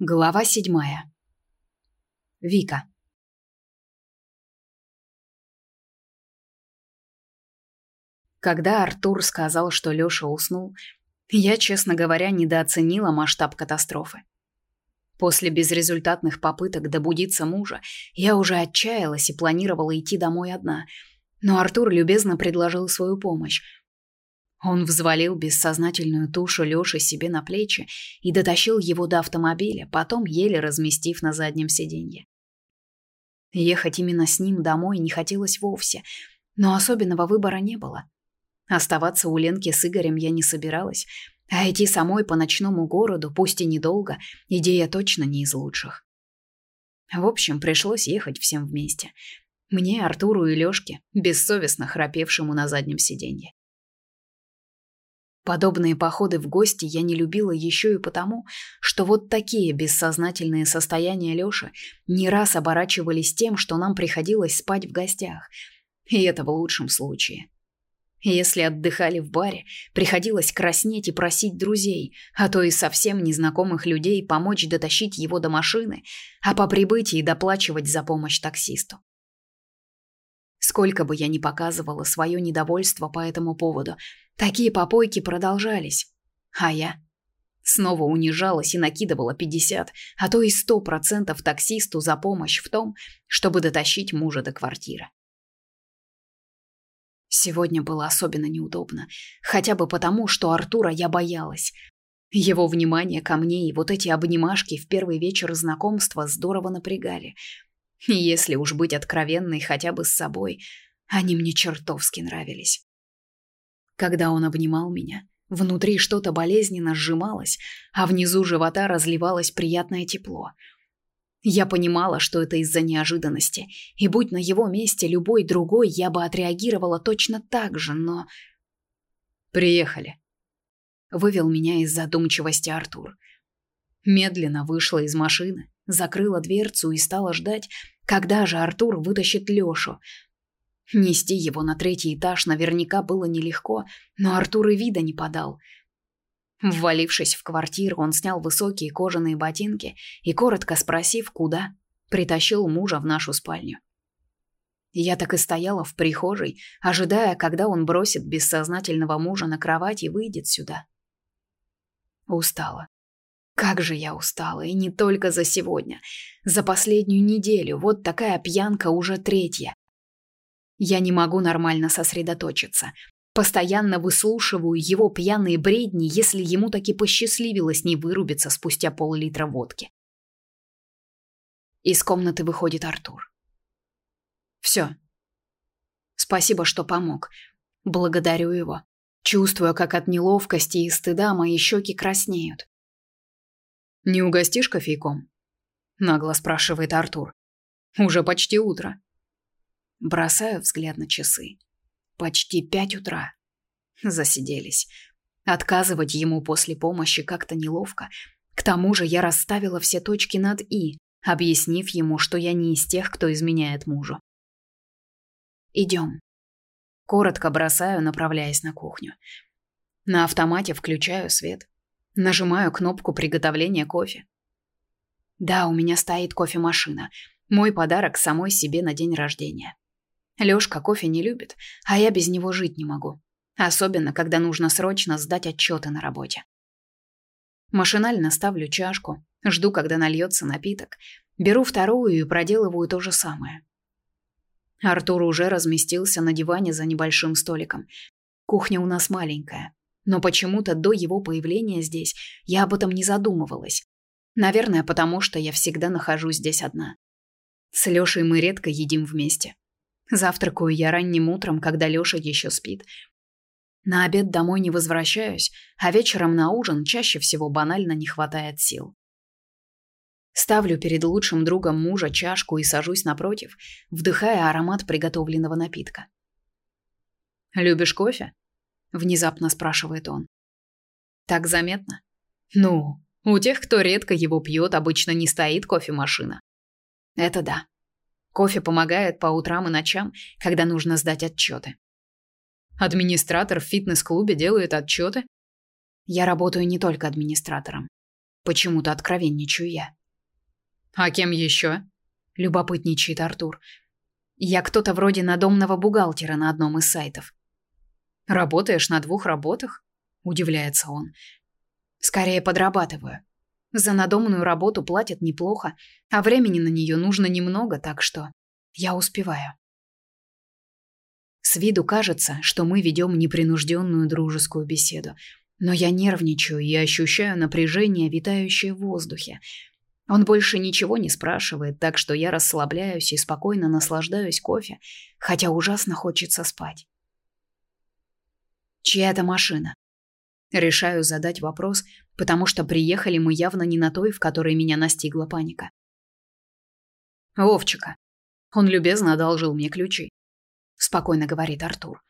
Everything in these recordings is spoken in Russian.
Глава седьмая. Вика. Когда Артур сказал, что Лёша уснул, я, честно говоря, недооценила масштаб катастрофы. После безрезультатных попыток добудиться мужа, я уже отчаялась и планировала идти домой одна. Но Артур любезно предложил свою помощь. Он взвалил бессознательную тушу Лёши себе на плечи и дотащил его до автомобиля, потом еле разместив на заднем сиденье. Ехать именно с ним домой не хотелось вовсе, но особенного выбора не было. Оставаться у Ленки с Игорем я не собиралась, а идти самой по ночному городу, пусть и недолго, идея точно не из лучших. В общем, пришлось ехать всем вместе. Мне, Артуру и Лёшке, бессовестно храпевшему на заднем сиденье. Подобные походы в гости я не любила еще и потому, что вот такие бессознательные состояния Лёши не раз оборачивались тем, что нам приходилось спать в гостях. И это в лучшем случае. Если отдыхали в баре, приходилось краснеть и просить друзей, а то и совсем незнакомых людей помочь дотащить его до машины, а по прибытии доплачивать за помощь таксисту. Сколько бы я ни показывала свое недовольство по этому поводу – Такие попойки продолжались. А я снова унижалась и накидывала 50, а то и 100% таксисту за помощь в том, чтобы дотащить мужа до квартиры. Сегодня было особенно неудобно, хотя бы потому, что Артура я боялась. Его внимание ко мне и вот эти обнимашки в первый вечер знакомства здорово напрягали. И Если уж быть откровенной хотя бы с собой, они мне чертовски нравились. Когда он обнимал меня, внутри что-то болезненно сжималось, а внизу живота разливалось приятное тепло. Я понимала, что это из-за неожиданности, и будь на его месте любой другой, я бы отреагировала точно так же, но... «Приехали», — вывел меня из задумчивости Артур. Медленно вышла из машины, закрыла дверцу и стала ждать, когда же Артур вытащит Лёшу — Нести его на третий этаж наверняка было нелегко, но Артур и вида не подал. Ввалившись в квартиру, он снял высокие кожаные ботинки и, коротко спросив, куда, притащил мужа в нашу спальню. Я так и стояла в прихожей, ожидая, когда он бросит бессознательного мужа на кровать и выйдет сюда. Устала. Как же я устала, и не только за сегодня. За последнюю неделю вот такая пьянка уже третья. Я не могу нормально сосредоточиться. Постоянно выслушиваю его пьяные бредни, если ему таки посчастливилось не вырубиться спустя пол-литра водки. Из комнаты выходит Артур. Все. Спасибо, что помог. Благодарю его. Чувствую, как от неловкости и стыда мои щеки краснеют. «Не угостишь кофейком?» — нагло спрашивает Артур. «Уже почти утро бросаю взгляд на часы. Почти пять утра. Засиделись. Отказывать ему после помощи как-то неловко. К тому же я расставила все точки над «и», объяснив ему, что я не из тех, кто изменяет мужу. «Идем». Коротко бросаю, направляясь на кухню. На автомате включаю свет. Нажимаю кнопку приготовления кофе. Да, у меня стоит кофемашина. Мой подарок самой себе на день рождения. Лёшка кофе не любит, а я без него жить не могу. Особенно, когда нужно срочно сдать отчеты на работе. Машинально ставлю чашку, жду, когда нальется напиток, беру вторую и проделываю то же самое. Артур уже разместился на диване за небольшим столиком. Кухня у нас маленькая, но почему-то до его появления здесь я об этом не задумывалась. Наверное, потому что я всегда нахожусь здесь одна. С Лёшей мы редко едим вместе. Завтракаю я ранним утром, когда Лёша еще спит. На обед домой не возвращаюсь, а вечером на ужин чаще всего банально не хватает сил. Ставлю перед лучшим другом мужа чашку и сажусь напротив, вдыхая аромат приготовленного напитка. «Любишь кофе?» – внезапно спрашивает он. «Так заметно?» «Ну, у тех, кто редко его пьет, обычно не стоит кофемашина». «Это да», Кофе помогает по утрам и ночам, когда нужно сдать отчеты. Администратор в фитнес-клубе делает отчеты? Я работаю не только администратором. Почему-то откровенничаю я. А кем еще? Любопытничает Артур. Я кто-то вроде надомного бухгалтера на одном из сайтов. Работаешь на двух работах? Удивляется он. Скорее подрабатываю. За надоманную работу платят неплохо, а времени на нее нужно немного, так что я успеваю. С виду кажется, что мы ведем непринужденную дружескую беседу, но я нервничаю и ощущаю напряжение, витающее в воздухе. Он больше ничего не спрашивает, так что я расслабляюсь и спокойно наслаждаюсь кофе, хотя ужасно хочется спать. Чья это машина? Решаю задать вопрос, потому что приехали мы явно не на той, в которой меня настигла паника. Вовчика. Он любезно одолжил мне ключи. Спокойно говорит Артур.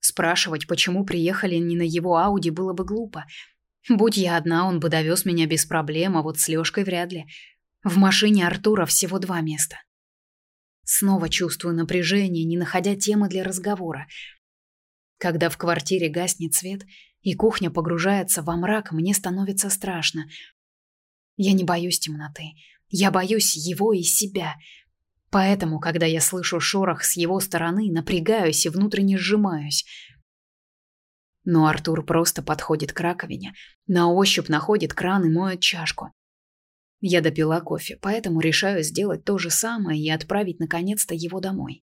Спрашивать, почему приехали не на его Ауди, было бы глупо. Будь я одна, он бы довез меня без проблем, а вот с Лёшкой вряд ли. В машине Артура всего два места. Снова чувствую напряжение, не находя темы для разговора. Когда в квартире гаснет свет, и кухня погружается во мрак, мне становится страшно. Я не боюсь темноты. Я боюсь его и себя. Поэтому, когда я слышу шорох с его стороны, напрягаюсь и внутренне сжимаюсь. Но Артур просто подходит к раковине, на ощупь находит кран и моет чашку. Я допила кофе, поэтому решаю сделать то же самое и отправить наконец-то его домой.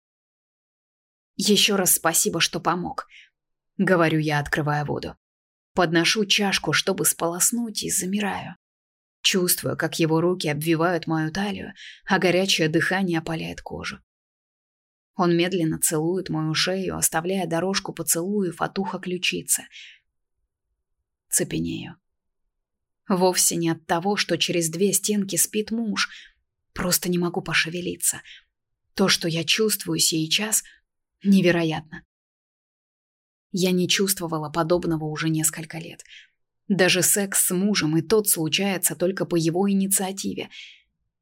«Еще раз спасибо, что помог», — говорю я, открывая воду. Подношу чашку, чтобы сполоснуть, и замираю. Чувствую, как его руки обвивают мою талию, а горячее дыхание опаляет кожу. Он медленно целует мою шею, оставляя дорожку поцелуев от уха ключицы. Цепенею. Вовсе не от того, что через две стенки спит муж. Просто не могу пошевелиться. То, что я чувствую сейчас, невероятно. Я не чувствовала подобного уже несколько лет. Даже секс с мужем и тот случается только по его инициативе.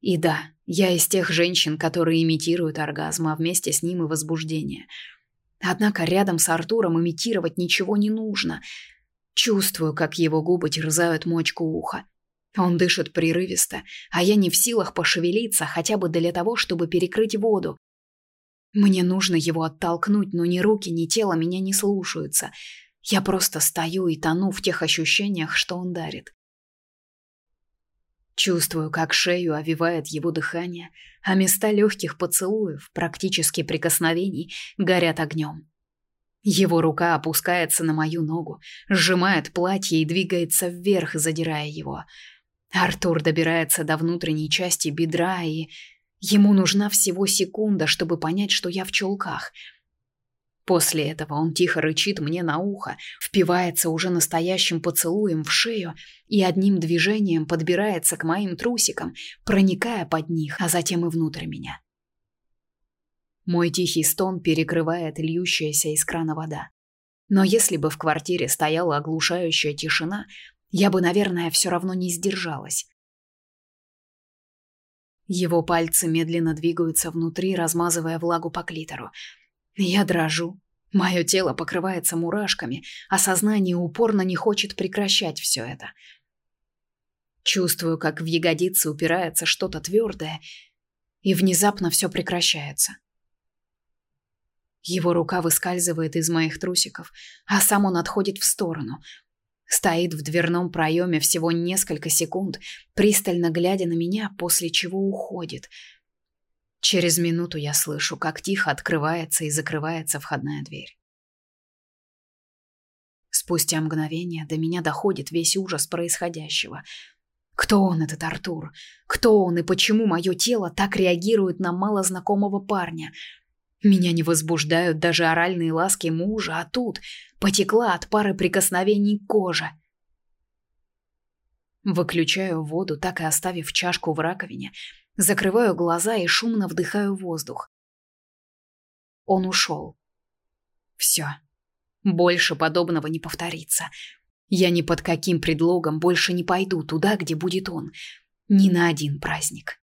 И да, я из тех женщин, которые имитируют оргазм, а вместе с ним и возбуждение. Однако рядом с Артуром имитировать ничего не нужно. Чувствую, как его губы терзают мочку уха. Он дышит прерывисто, а я не в силах пошевелиться хотя бы для того, чтобы перекрыть воду. Мне нужно его оттолкнуть, но ни руки, ни тело меня не слушаются. Я просто стою и тону в тех ощущениях, что он дарит. Чувствую, как шею овивает его дыхание, а места легких поцелуев, практически прикосновений, горят огнем. Его рука опускается на мою ногу, сжимает платье и двигается вверх, задирая его. Артур добирается до внутренней части бедра и Ему нужна всего секунда, чтобы понять, что я в чулках. После этого он тихо рычит мне на ухо, впивается уже настоящим поцелуем в шею и одним движением подбирается к моим трусикам, проникая под них, а затем и внутрь меня. Мой тихий стон перекрывает льющаяся из крана вода. Но если бы в квартире стояла оглушающая тишина, я бы, наверное, все равно не сдержалась. Его пальцы медленно двигаются внутри, размазывая влагу по клитору. Я дрожу. Мое тело покрывается мурашками, а сознание упорно не хочет прекращать все это. Чувствую, как в ягодицы упирается что-то твердое, и внезапно все прекращается. Его рука выскальзывает из моих трусиков, а сам он отходит в сторону, стоит в дверном проеме всего несколько секунд, пристально глядя на меня, после чего уходит. Через минуту я слышу, как тихо открывается и закрывается входная дверь. Спустя мгновение до меня доходит весь ужас происходящего. Кто он, этот Артур? Кто он и почему мое тело так реагирует на малознакомого парня? — меня не возбуждают даже оральные ласки мужа, а тут потекла от пары прикосновений кожа. Выключаю воду, так и оставив чашку в раковине, закрываю глаза и шумно вдыхаю воздух. Он ушел. Все. Больше подобного не повторится. Я ни под каким предлогом больше не пойду туда, где будет он. Ни на один праздник.